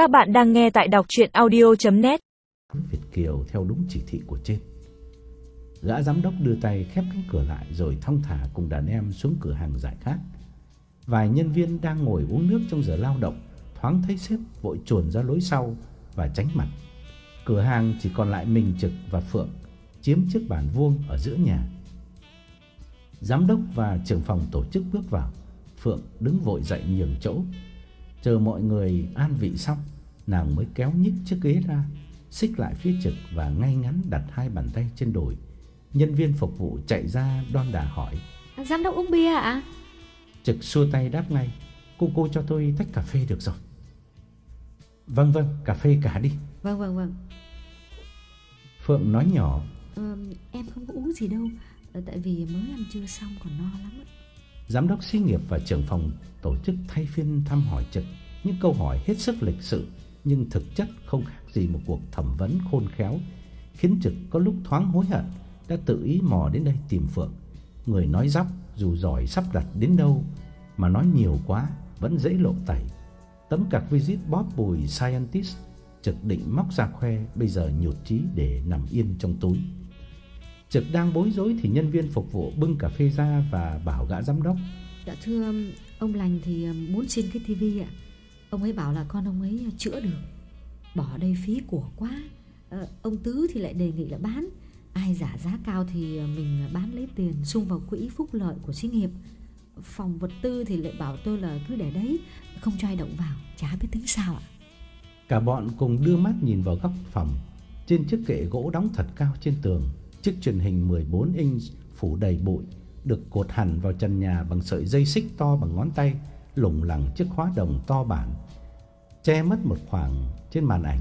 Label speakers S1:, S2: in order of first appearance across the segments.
S1: Các bạn đang nghe tại đọc audio net
S2: Việt Kiều theo đúng chỉ thị của trên. Gã giám đốc đưa tay khép cánh cửa lại rồi thong thả cùng đàn em xuống cửa hàng giải khát. Vài nhân viên đang ngồi uống nước trong giờ lao động, thoáng thấy sếp vội chuồn ra lối sau và tránh mặt. Cửa hàng chỉ còn lại mình Trực và Phượng chiếm chiếc bàn vuông ở giữa nhà. Giám đốc và trưởng phòng tổ chức bước vào, Phượng đứng vội dậy nhường chỗ. Chờ mọi người an vị xong, nàng mới kéo nhích chiếc ghế ra, xích lại phía Trực và ngay ngắn đặt hai bàn tay trên đùi. Nhân viên phục vụ chạy ra đoan đà hỏi:
S3: "Giám đốc uống bia ạ?"
S2: Trực xua tay đáp ngay: "Cô cô cho tôi tách cà phê được rồi." "Vâng vâng, cà phê cả đi."
S3: "Vâng vâng vâng."
S2: Phượng nói nhỏ:
S3: "Ờ em không có uống gì đâu, tại vì mới ăn trưa xong còn no lắm ạ."
S2: Giám đốc xí nghiệp và trưởng phòng tổ chức thay phiên thăm hỏi Trực những câu hỏi hết sức lịch sự nhưng thực chất không khác gì một cuộc thẩm vấn khôn khéo, khiến Trực có lúc thoáng hối hận đã tự ý mò đến đây tìm Phượng. Người nói dóc dù giỏi sắp đặt đến đâu mà nói nhiều quá vẫn dễ lộ tẩy. Tấm cạc visit Bob Bùi Scientist Trực định móc ra khoe bây giờ nhụt chí để nằm yên trong túi. Trực đang bối rối thì nhân viên phục vụ bưng cà phê ra và bảo gã giám đốc:
S3: "Dạ thưa ông lành thì muốn xin cái tivi ạ. Ông ấy bảo là con ông ấy chữa được. Bỏ đây phí của quá. À, ông Tứ thì lại đề nghị là bán. Ai giả giá cao thì mình bán lấy tiền sung vào quỹ phúc lợi của xí nghiệp. Phòng vật tư thì lại bảo tôi là cứ để đấy, không cho ai động vào, chả biết tính sao ạ."
S2: Cả bọn cùng đưa mắt nhìn vào góc phòng. Trên chiếc kệ gỗ đóng thật cao trên tường, chiếc truyền hình 14 inch phủ đầy bụi được cột hẳn vào trần nhà bằng sợi dây xích to bằng ngón tay, lủng lẳng chiếc khóa đồng to bản che mất một khoảng trên màn ảnh.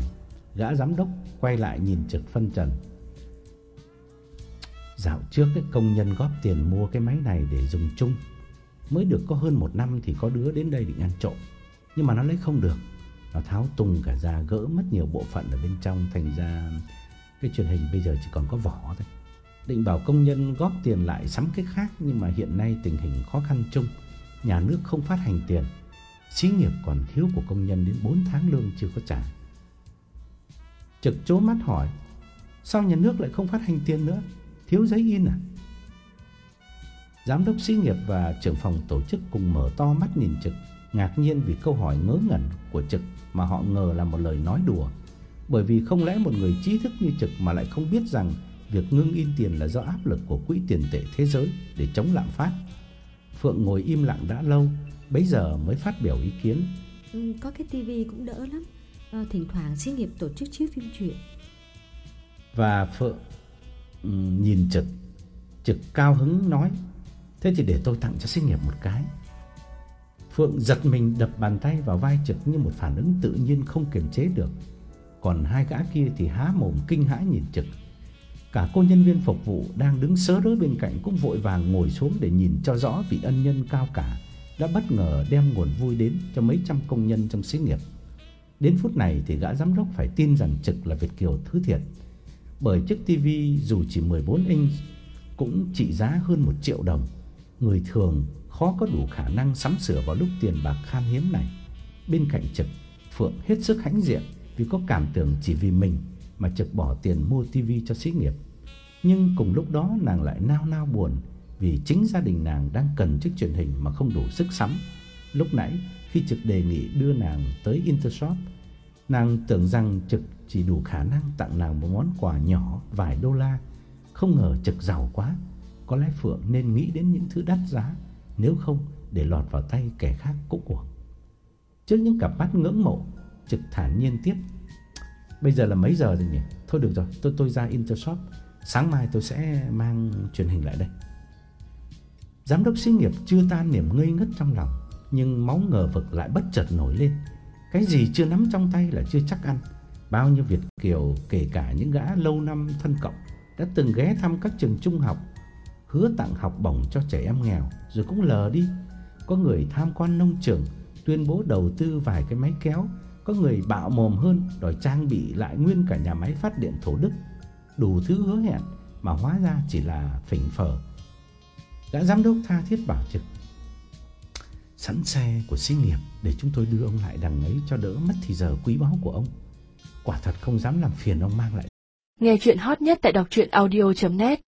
S2: Gã giám đốc quay lại nhìn Trực phân trần. Dạo trước cái công nhân góp tiền mua cái máy này để dùng chung. Mới được có hơn một năm thì có đứa đến đây định ăn trộm. Nhưng mà nó lấy không được. Nó tháo tung cả ra gỡ mất nhiều bộ phận ở bên trong thành ra cái truyền hình bây giờ chỉ còn có vỏ thôi. Định bảo công nhân góp tiền lại sắm cái khác nhưng mà hiện nay tình hình khó khăn chung, nhà nước không phát hành tiền. Xí nghiệp còn thiếu của công nhân đến 4 tháng lương chưa có trả. Trực chố mắt hỏi: "Sao nhà nước lại không phát hành tiền nữa? Thiếu giấy in à?" Giám đốc xí nghiệp và trưởng phòng tổ chức cùng mở to mắt nhìn Trực, ngạc nhiên vì câu hỏi ngớ ngẩn của Trực mà họ ngờ là một lời nói đùa. Bởi vì không lẽ một người trí thức như Trực mà lại không biết rằng việc ngưng in tiền là do áp lực của quỹ tiền tệ thế giới để chống lạm phát. Phượng ngồi im lặng đã lâu, bấy giờ mới phát biểu ý kiến.
S3: Ừ, có cái tivi cũng đỡ lắm. À, thỉnh thoảng xí nghiệp tổ chức chiếu phim truyện.
S2: Và Phượng um, nhìn Trực, Trực cao hứng nói: "Thế thì để tôi tặng cho xí nghiệp một cái." Phượng giật mình đập bàn tay vào vai Trực như một phản ứng tự nhiên không kiềm chế được. Còn hai gã kia thì há mồm kinh hãi nhìn Trực. Cả cô nhân viên phục vụ đang đứng sớ rớ bên cạnh cũng vội vàng ngồi xuống để nhìn cho rõ vị ân nhân cao cả đã bất ngờ đem nguồn vui đến cho mấy trăm công nhân trong xí nghiệp. Đến phút này thì gã giám đốc phải tin rằng Trực là Việt kiều thứ thiệt. Bởi chiếc tivi dù chỉ 14 inch cũng trị giá hơn 1 triệu đồng. Người thường khó có đủ khả năng sắm sửa vào lúc tiền bạc khan hiếm này. Bên cạnh Trực, Phượng hết sức hãnh diện vì có cảm tưởng chỉ vì mình mà Trực bỏ tiền mua tivi cho xí nghiệp. Nhưng cùng lúc đó nàng lại nao nao buồn vì chính gia đình nàng đang cần chiếc truyền hình mà không đủ sức sắm. Lúc nãy khi Trực đề nghị đưa nàng tới Intershop, nàng tưởng rằng Trực chỉ đủ khả năng tặng nàng một món quà nhỏ vài đô la, không ngờ Trực giàu quá. Có lẽ Phượng nên nghĩ đến những thứ đắt giá, nếu không để lọt vào tay kẻ khác cũng uổng. Trước những cặp mắt ngưỡng mộ, Trực thản nhiên tiếp: "Bây giờ là mấy giờ rồi nhỉ? Thôi được rồi, tôi tôi ra Intershop, sáng mai tôi sẽ mang truyền hình lại đây." Giám đốc xí nghiệp chưa tan niềm ngây ngất trong lòng, nhưng máu ngờ vực lại bất chợt nổi lên. Cái gì chưa nắm trong tay là chưa chắc ăn. Bao nhiêu Việt kiều kể cả những gã lâu năm thân cộng đã từng ghé thăm các trường trung học, hứa tặng học bổng cho trẻ em nghèo rồi cũng lờ đi. Có người tham quan nông trường, tuyên bố đầu tư vài cái máy kéo, có người bạo mồm hơn, đòi trang bị lại nguyên cả nhà máy phát điện Thổ Đức. Đủ thứ hứa hẹn, mà hóa ra chỉ là phỉnh phở Gã giám đốc tha thiết bảo Trực, sẵn xe của xí nghiệp để chúng tôi đưa ông lại đằng ấy cho đỡ mất thì giờ quý báu của ông. Quả thật không dám làm phiền ông mang lại.
S1: Nghe chuyện hot nhất tại đọc truyện audio.net